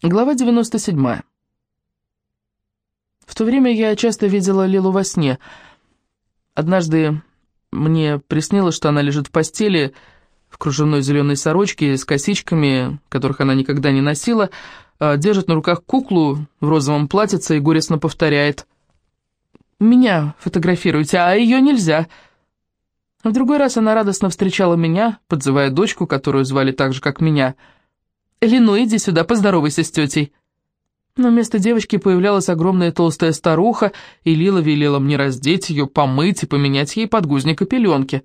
Глава 97. В то время я часто видела Лилу во сне. Однажды мне приснилось, что она лежит в постели в кружевной зеленой сорочке с косичками, которых она никогда не носила, а держит на руках куклу в розовом платьице и горестно повторяет «Меня фотографируйте, а ее нельзя». В другой раз она радостно встречала меня, подзывая дочку, которую звали так же, как меня – «Лину, иди сюда, поздоровайся с тетей». Но вместо девочки появлялась огромная толстая старуха, и Лила велела мне раздеть ее, помыть и поменять ей подгузник и пеленки.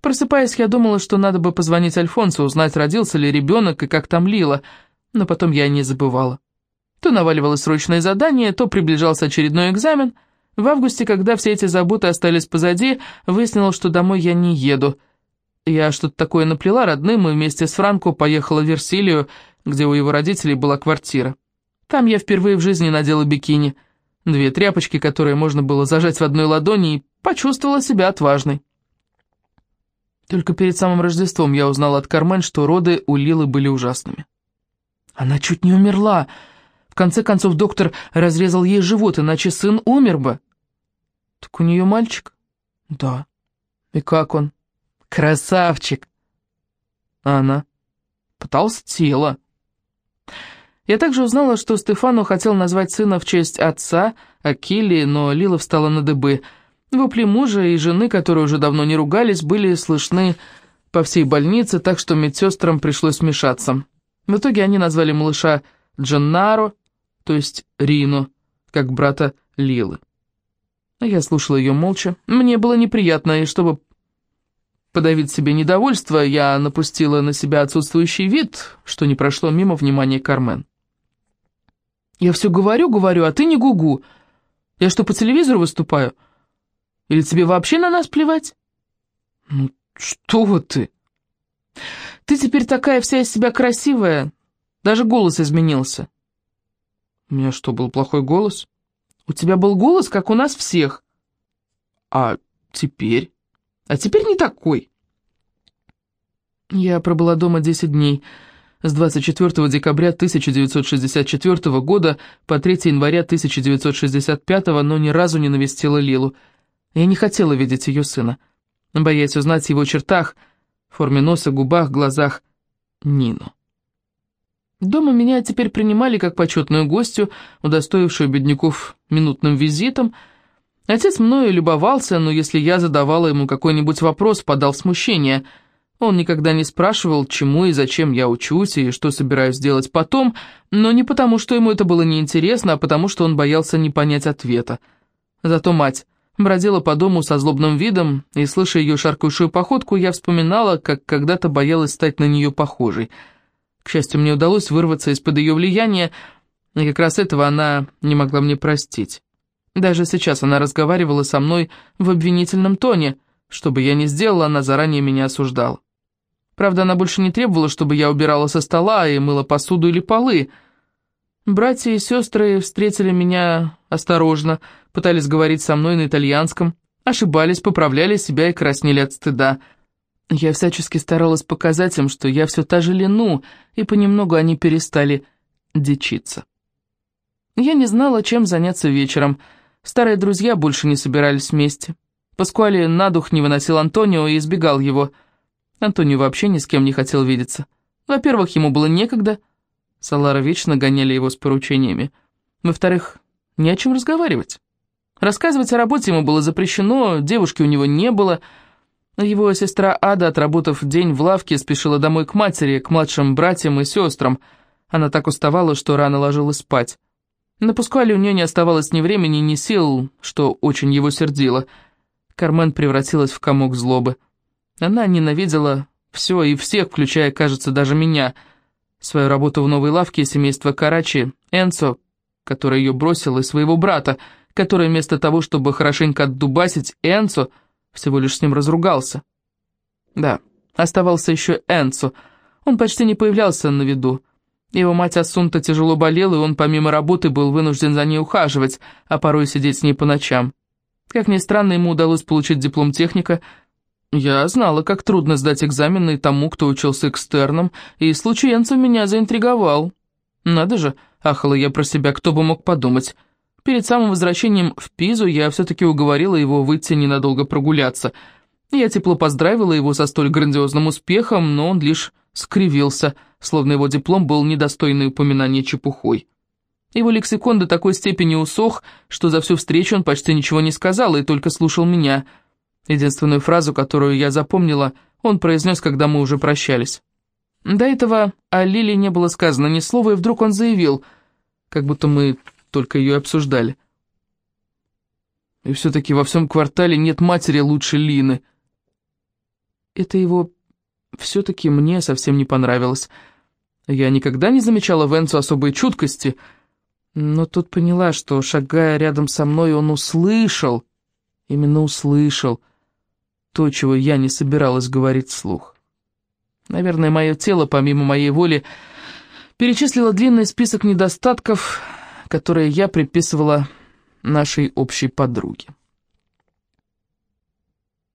Просыпаясь, я думала, что надо бы позвонить Альфонсу, узнать, родился ли ребенок и как там Лила, но потом я не забывала. То наваливалось срочное задание, то приближался очередной экзамен. В августе, когда все эти заботы остались позади, выяснилось, что домой я не еду — я что-то такое наплела родным и вместе с Франко поехала в Версилию, где у его родителей была квартира. Там я впервые в жизни надела бикини. Две тряпочки, которые можно было зажать в одной ладони, и почувствовала себя отважной. Только перед самым Рождеством я узнала от Кармен, что роды у Лилы были ужасными. Она чуть не умерла. В конце концов доктор разрезал ей живот, иначе сын умер бы. Так у нее мальчик? Да. И как он? Красавчик!» А она потолстела. Я также узнала, что Стефану хотел назвать сына в честь отца, Акили, но Лила встала на дыбы. Вопли мужа и жены, которые уже давно не ругались, были слышны по всей больнице, так что медсестрам пришлось вмешаться. В итоге они назвали малыша Дженнаро, то есть Рину, как брата Лилы. Я слушала ее молча. Мне было неприятно, и чтобы подавить себе недовольство, я напустила на себя отсутствующий вид, что не прошло мимо внимания Кармен. «Я все говорю, говорю, а ты не гугу. Я что, по телевизору выступаю? Или тебе вообще на нас плевать?» «Ну, что вот ты? Ты теперь такая вся из себя красивая, даже голос изменился». «У меня что, был плохой голос?» «У тебя был голос, как у нас всех». «А теперь?» А теперь не такой. Я пробыла дома 10 дней, с 24 декабря 1964 года по 3 января 1965, но ни разу не навестила Лилу. Я не хотела видеть ее сына, боясь узнать его чертах, форме носа, губах, глазах, Нину. Дома меня теперь принимали как почетную гостью, удостоившую бедняков минутным визитом, Отец мною любовался, но если я задавала ему какой-нибудь вопрос, подал смущение. Он никогда не спрашивал, чему и зачем я учусь и что собираюсь делать потом, но не потому, что ему это было неинтересно, а потому, что он боялся не понять ответа. Зато мать бродила по дому со злобным видом, и, слыша ее шаркающую походку, я вспоминала, как когда-то боялась стать на нее похожей. К счастью, мне удалось вырваться из-под ее влияния, и как раз этого она не могла мне простить. Даже сейчас она разговаривала со мной в обвинительном тоне. Что бы я ни сделала, она заранее меня осуждала. Правда, она больше не требовала, чтобы я убирала со стола и мыла посуду или полы. Братья и сестры встретили меня осторожно, пытались говорить со мной на итальянском, ошибались, поправляли себя и краснели от стыда. Я всячески старалась показать им, что я все та же Лену, и понемногу они перестали дичиться. Я не знала, чем заняться вечером — Старые друзья больше не собирались вместе. Паскуали на дух не выносил Антонио и избегал его. Антонио вообще ни с кем не хотел видеться. Во-первых, ему было некогда. Салара вечно гоняли его с поручениями. Во-вторых, не о чем разговаривать. Рассказывать о работе ему было запрещено, девушки у него не было. Его сестра Ада, отработав день в лавке, спешила домой к матери, к младшим братьям и сестрам. Она так уставала, что рано ложилась спать. На Пускуале у нее не оставалось ни времени, ни сил, что очень его сердило. Кармен превратилась в комок злобы. Она ненавидела все и всех, включая, кажется, даже меня. Свою работу в новой лавке семейства Карачи, Энцо, который ее бросил, и своего брата, который вместо того, чтобы хорошенько отдубасить Энцо, всего лишь с ним разругался. Да, оставался еще Энцо. Он почти не появлялся на виду. Его мать Асунта тяжело болела, и он помимо работы был вынужден за ней ухаживать, а порой сидеть с ней по ночам. Как ни странно, ему удалось получить диплом техника. Я знала, как трудно сдать экзамены тому, кто учился экстерном, и случай меня заинтриговал. Надо же, ахала я про себя, кто бы мог подумать. Перед самым возвращением в Пизу я все-таки уговорила его выйти ненадолго прогуляться. Я тепло поздравила его со столь грандиозным успехом, но он лишь скривился, словно его диплом был недостойный упоминания чепухой. Его лексикон до такой степени усох, что за всю встречу он почти ничего не сказал и только слушал меня. Единственную фразу, которую я запомнила, он произнес, когда мы уже прощались. До этого о Лиле не было сказано ни слова, и вдруг он заявил, как будто мы только ее обсуждали. И все-таки во всем квартале нет матери лучше Лины. Это его все-таки мне совсем не понравилось. Я никогда не замечала в Энцу особой чуткости, но тут поняла, что, шагая рядом со мной, он услышал, именно услышал, то, чего я не собиралась говорить вслух. Наверное, мое тело, помимо моей воли, перечислило длинный список недостатков, которые я приписывала нашей общей подруге.